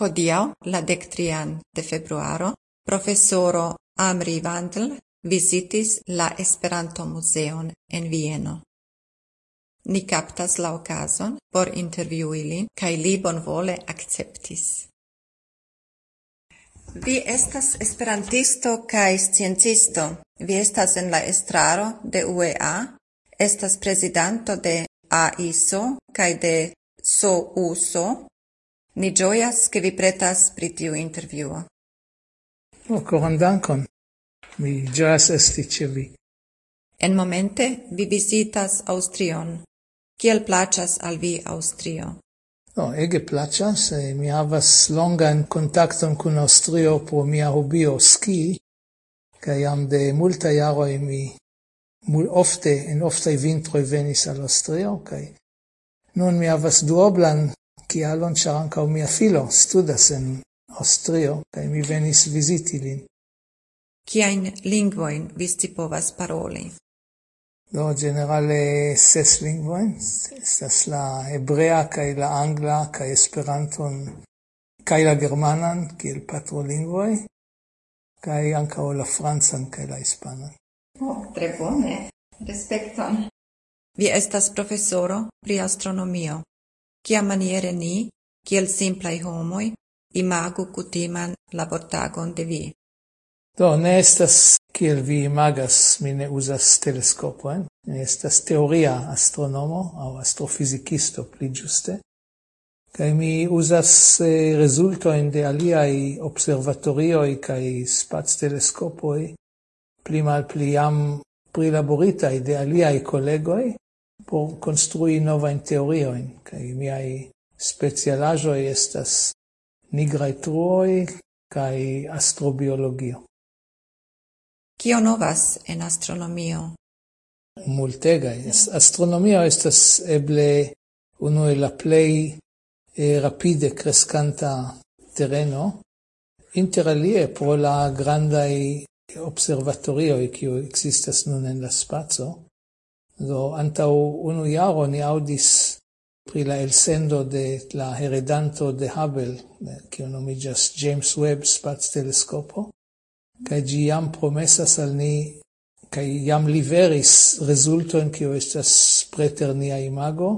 hodiau, la dektrian de februaro, professoro Amri Vandl visitis la Esperanto Museon en Vieno. Ni captas la okazon por interviui lin kaj li bonvole akceptis. Vi estas esperantisto kaj sciencisto. Vi estas en la estraro de UEA, estas prezidanto de AISO kaj de SOUSO, Ni gioias che vi pretas pri tiu intervjuo. Oh, coran dankon. Mi gioias esti ce vi. En momente vi visitas Austrion. Kiel placas al vi Austrio? No, oh, ege placas. Eh, mi havas longan contacton cun Austrio pro mia hobio ski, ca iam de multa jaroi mi mul ofte, en oftai vintroi venis al Austrio, kai nun mi havas duoblan kialon ĉar ankaŭ mia filo studas en Aŭstrio kaj mi venis viziti lin. Kiajn lingvojn vi scipovas paroli? Do, generale ses lingvojn, estas la hebrea kaj la angla kaj Esperanton kaj la germanan kiel patrolingvoj kaj ankaŭ la francan kaj la hispanan. Oh, tre bone. Respekton. Vi estas profesoro pri astronomio kiamaniere ni, kiel simplai homoi, imagu cutiman labortagon de vi. Do, ne estas kiel vi imagas, mi ne uzas teleskopojn, Ne estas teoria astronomo au astrofizikisto pli giuste. kaj mi usas eh, rezultojn de aliai observatorioi kai spaz spacteleskopoj pli malpli jam prilaboritai de aliai collegoi, por construi novajn teoriojn kaj miaj specialaĵoj estas nigraj truoi kai astrobiologio. Kio novas en astronomio? Multega. Astronomio estas eble uno el la e rapide crescanta terreno, interalie pro la grandai e che existas nun en la spazio, Do antau unu iaro ni audis pri la elsendo de la heredanto de Hubble, eh, che nomigas James Webb Spaz Telescopo, kaj gi jam promesas al ni kaj jam liveris rezultojn cio estas preter nia imago.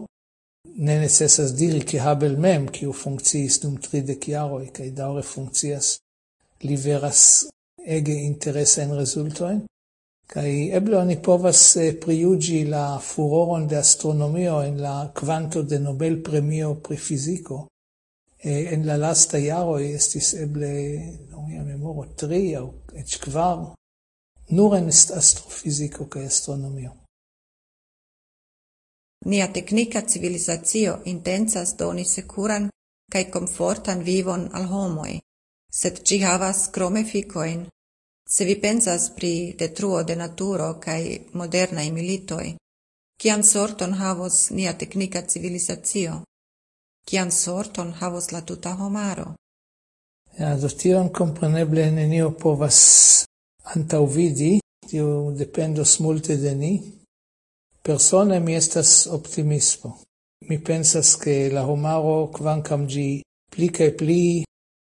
Ne necesas diri ke Hubble mem, kiu funcciis dum tridek jaroj kaj daŭre funkcias, liveras ege interesajn rezultojn kai eble oni povas eh, priugi la furoron de astronomio en la quanto de Nobel premio pri fiziko. E, en la lasta iaro estis eble, non mia memoro, tri au ec kvar, nur en astrofiziko kaj astronomio. Nia teknika civilizacio intencas doni securan kai komfortan vivon al homoi, sed ci havas crome ficoin Se vi pensas pri detruo de naturo kaj modernaj militoj, kian sorton havos nia teknika civilizacio? Kian sorton havos la tuta homaro? Ja, do tion compreneble nenio povas antauvidi, tio dependos multe de ni. Persone mi estas optimismo. Mi pensas che la homaro, quancam gi pli cae pli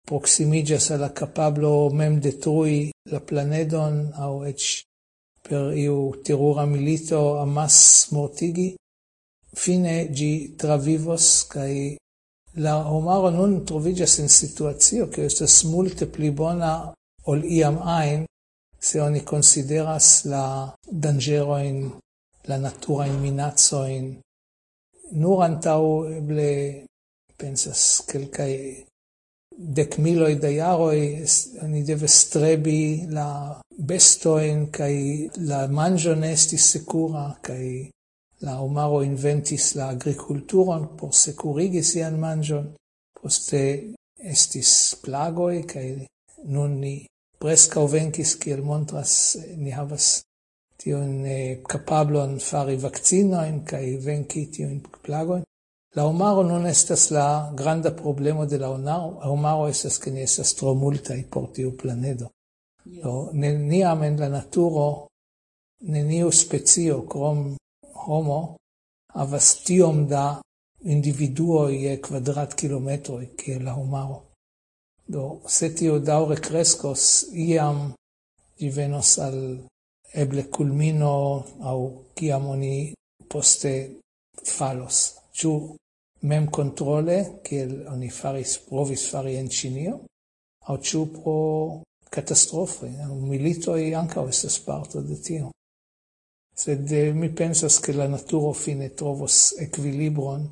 proximigas alla capablo mem detrui la planedon au ec per iu terura milito amasmortigi, fine gi travivos kaj la homaro nun trovigas in situatio che estas multe pli bona ol iam ajn se oni consideras la danĝerojn, la naturajn minacojn. Nur antau eble pensas quelcae dec miloi de iaroi ni deve strebi la bestoin kai la mangion estis secura kai la omaro inventis la agriculturon por securigi sian mangion. Poste estis plagoi kai nun ni presca venkis kiel montras ni havas tion eh, capablon fari vaccinoin kai venki tion plagoin La omaro non estas la granda problemo de la onaro. La omaro estas che ni estas tro multai por tiu planedo. Do, neniam en la naturo, neniu specio krom homo, havas tiom da individuoi je kvadrat kilometroi kiel la homaro. Do, se tio daure crescos, iam ĝi venos al eble culmino au ciam oni poste falos ciù mem controle kiel oni faris, provis fari en Cinio, au ĉu pro katastrofoj, militoj ankaŭ estas parto de tio. Sed eh, mi pensas che la naturo fine trovos equilibron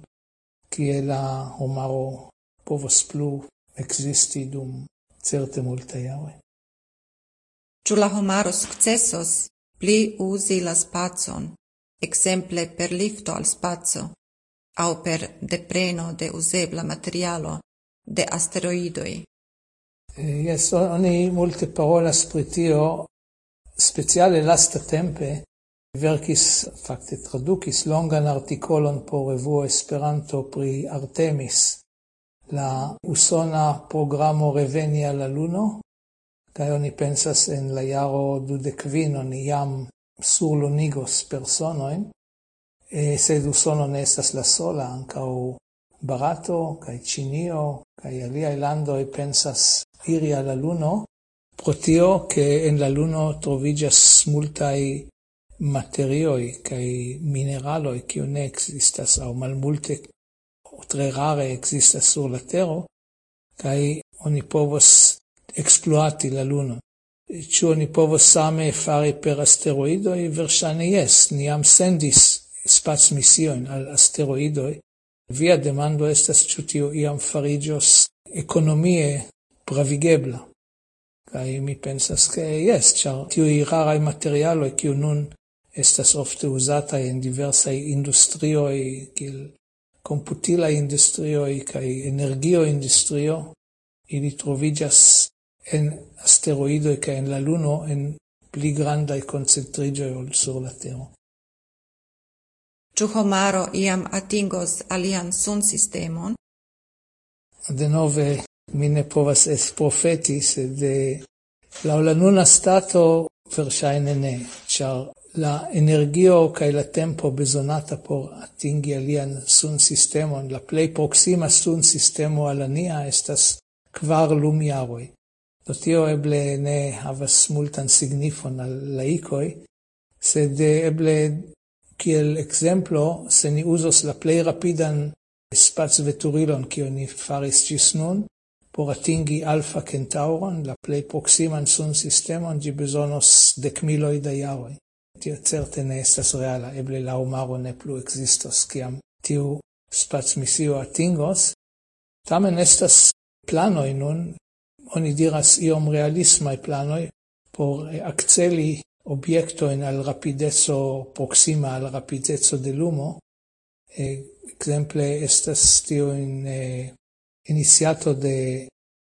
kie la homaro povos plu existi dum certe multe jare. Ĉu la homaro successos pli usi la spazon, exemple per lifto al spazio, au per depreno de uzebla materialo de asteroidoi. Yes, oni multe parolas pri tio, speciale lastatempe verkis, fakte tradukis longan artikolon por revuo Esperanto pri Artemis, la usona programo reveni alla luno, kai oni pensas en la jaro dudekvin oni jam sur lunigos personoin, e sed usono ne estas la sola ancau Barato kai Cinio kai aliai landoi pensas iri alla luno. Pro tio che en la luno trovigas multai materioi kai mineraloi kiu ne existas au malmulte o tre rare existas sur la terra kai oni povos exploati la luno. Ĉu oni povos same fare per asteroidoi versane yes niam sendis spacmisioin al asteroidoi, via demando estas ciutio tio iam farigios ekonomie pravigebla. Kai mi pensas ke jes, ĉar i raraj materialoj kiu nun estas ofte uzataj en e industrioj kiel industrio industrioj kaj energio industrio, ili trovigas en asteroidoj kaj en la luno en pli granda e ol sur la terra. Ĉu homaro iam atingos alian sunsistemon? Denove mi ne povas es profeti, sed eh, laŭ la nuna stato verŝajne ne, ĉar la energio kaj la tempo bezonata por atingi alian sun sistemon, la plej proksima sun sistemo al nia estas kvar lumjaroj. Do tio eble ne havas multan signifon al laikoj, sed eh, eble Kiel exemplo se ni uzos la plej rapidan spacveturilon, kio ni faris ĝis nun, por atingi Alfa Centauron, la plej proksiman sunsistemon, ĝi besonos dekmiloj da jaroj. Tio certe ne estas reala, eble la umaro ne plu existos, kiam tiu spacmisio atingos. Tamen estas planoi nun, oni diras iom realismai planoi, por akceli objecto in al rapidezzo proxima al rapidezzo de lumo e exemple estas tio in eh, iniziato de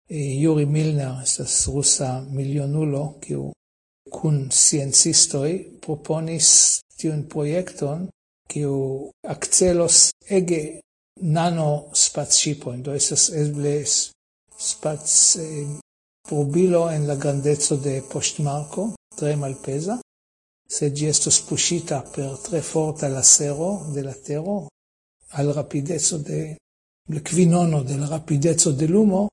eh, Yuri Milner estas rusa milionulo kiu kun sciencistoi proponis tiun projekton kiu akcelos ege nano spacshipojn. Do esas eble spac eh, probilo en la grandezzo de postmarco tre malpesa. se gi estos pushita per tre forta lasero de la tero al rapidezzo de le quinono de la rapideco de lumo,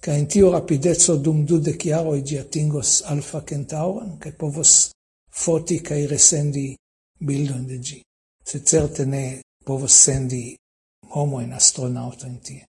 ca in tio rapidezzo dum chiaro e ĝi atingos Alfa centauran, ca povos foti kaj resendi bildon de gi. Se certe ne povos sendi homojn astronautojn tie.